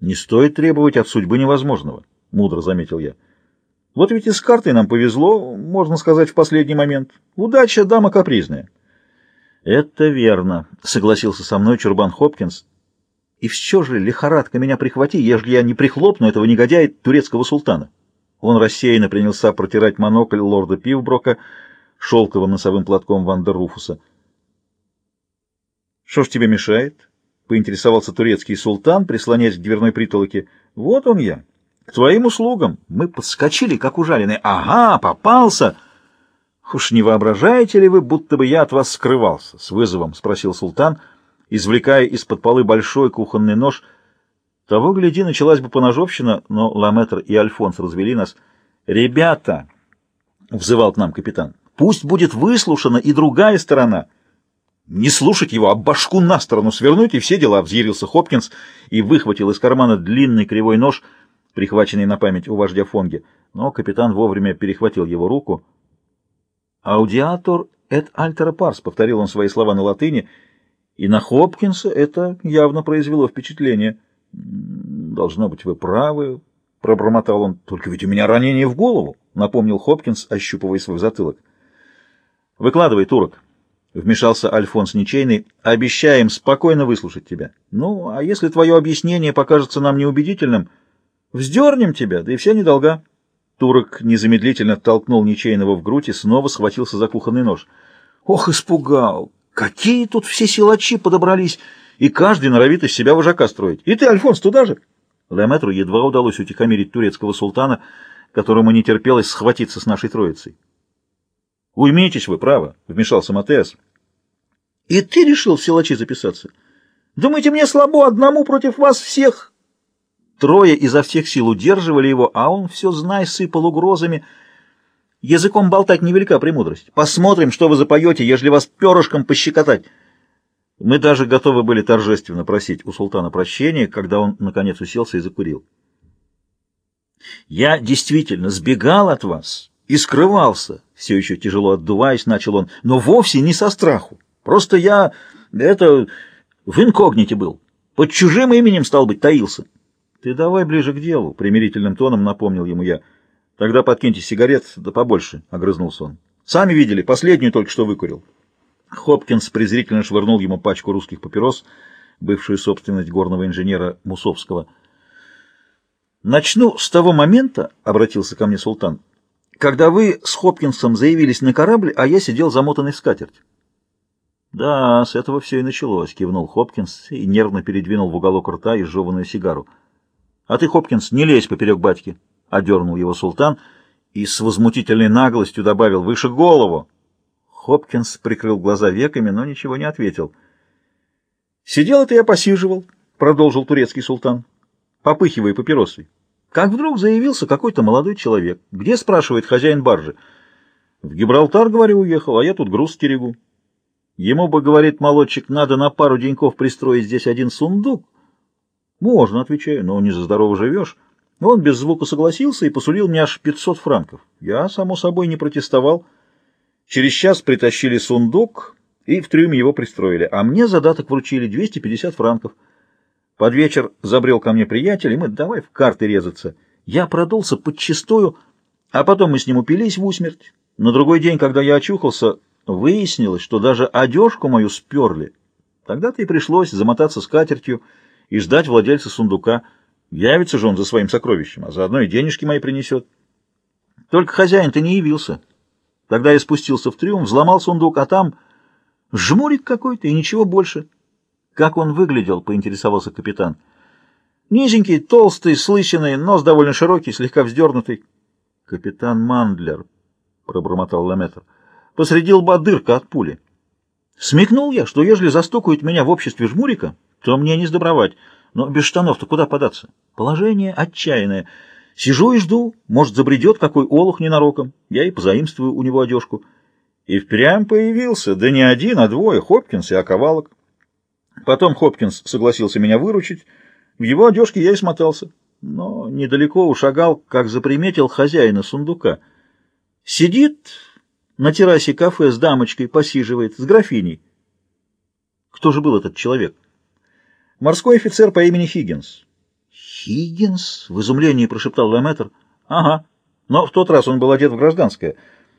Не стоит требовать от судьбы невозможного, — мудро заметил я. Вот ведь и с картой нам повезло, можно сказать, в последний момент. Удача — дама капризная. Это верно, — согласился со мной Чурбан Хопкинс. И все же лихорадка меня прихвати, ежели я не прихлопну этого негодяя турецкого султана. Он рассеянно принялся протирать монокль лорда Пивброка шелковым носовым платком Ванда Руфуса. — Что ж тебе мешает? — поинтересовался турецкий султан, прислоняясь к дверной притолоке. — Вот он я. К твоим услугам. Мы подскочили, как ужаленные. Ага, попался! — Уж не воображаете ли вы, будто бы я от вас скрывался? — с вызовом спросил султан, извлекая из-под полы большой кухонный нож. Того, гляди, началась бы поножовщина, но Ламетр и Альфонс развели нас. — Ребята! — взывал к нам капитан. — Пусть будет выслушана и другая сторона. — Не слушать его, а башку на сторону свернуть, и все дела, — взъярился Хопкинс и выхватил из кармана длинный кривой нож, прихваченный на память у вождя Фонги. Но капитан вовремя перехватил его руку — «Аудиатор et altera pars», — повторил он свои слова на латыни, и на Хопкинса это явно произвело впечатление. «Должно быть, вы правы», — пробормотал он. «Только ведь у меня ранение в голову», — напомнил Хопкинс, ощупывая свой затылок. «Выкладывай, турок», — вмешался Альфонс Ничейный. «Обещаем спокойно выслушать тебя. Ну, а если твое объяснение покажется нам неубедительным, вздернем тебя, да и все недолга». Турок незамедлительно толкнул ничейного в грудь и снова схватился за кухонный нож. «Ох, испугал! Какие тут все силачи подобрались! И каждый норовит из себя вожака строить. И ты, Альфонс, туда же!» Леметру едва удалось утихомирить турецкого султана, которому не терпелось схватиться с нашей троицей. «Уймитесь вы, право!» — вмешался Матеас. «И ты решил в силачи записаться? Думаете, мне слабо одному против вас всех?» Трое изо всех сил удерживали его, а он все, знай, сыпал угрозами. Языком болтать невелика премудрость. Посмотрим, что вы запоете, ежели вас перышком пощекотать. Мы даже готовы были торжественно просить у султана прощения, когда он, наконец, уселся и закурил. «Я действительно сбегал от вас и скрывался», — все еще тяжело отдуваясь, начал он, — «но вовсе не со страху. Просто я, это, в инкогните был. Под чужим именем, стал быть, таился». «Ты давай ближе к делу», — примирительным тоном напомнил ему я. «Тогда подкиньте сигарет, да побольше», — огрызнулся он. «Сами видели, последнюю только что выкурил». Хопкинс презрительно швырнул ему пачку русских папирос, бывшую собственность горного инженера Мусовского. «Начну с того момента», — обратился ко мне султан, — «когда вы с Хопкинсом заявились на корабль, а я сидел замотанный в скатерть». «Да, с этого все и началось», — кивнул Хопкинс и нервно передвинул в уголок рта изжеванную сигару. А ты, Хопкинс, не лезь поперек батьки, — одернул его султан и с возмутительной наглостью добавил «выше голову». Хопкинс прикрыл глаза веками, но ничего не ответил. «Сидел это я посиживал», — продолжил турецкий султан, попыхивая папиросой. Как вдруг заявился какой-то молодой человек. «Где?» — спрашивает хозяин баржи. «В Гибралтар, говорю, уехал, а я тут груз стерегу». Ему бы, говорит молодчик, надо на пару деньков пристроить здесь один сундук, «Можно», — отвечаю, — «но не за здорово живешь». Он без звука согласился и посулил мне аж 500 франков. Я, само собой, не протестовал. Через час притащили сундук и в трюме его пристроили, а мне задаток вручили 250 франков. Под вечер забрел ко мне приятель, и мы давай в карты резаться. Я продулся подчистую, а потом мы с ним упились в усмерть. На другой день, когда я очухался, выяснилось, что даже одежку мою сперли. Тогда-то и пришлось замотаться скатертью, и ждать владельца сундука. Явится же он за своим сокровищем, а заодно и денежки мои принесет. Только хозяин-то не явился. Тогда я спустился в трюм, взломал сундук, а там жмурик какой-то и ничего больше. Как он выглядел, поинтересовался капитан. Низенький, толстый, слыщенный, нос довольно широкий, слегка вздернутый. Капитан Мандлер, пробормотал Ламетр, посреди лба дырка от пули. Смекнул я, что ежели застукают меня в обществе жмурика, то мне не сдобровать. Но без штанов-то куда податься? Положение отчаянное. Сижу и жду, может, забредет какой олух ненароком. Я и позаимствую у него одежку. И впрямь появился, да не один, а двое, Хопкинс и Оковалок. Потом Хопкинс согласился меня выручить. В его одежке я и смотался. Но недалеко ушагал, как заприметил хозяина сундука. Сидит на террасе кафе с дамочкой, посиживает, с графиней. Кто же был этот человек? Морской офицер по имени Хиггинс. «Хиггинс?» — в изумлении прошептал Леметр. «Ага. Но в тот раз он был одет в гражданское.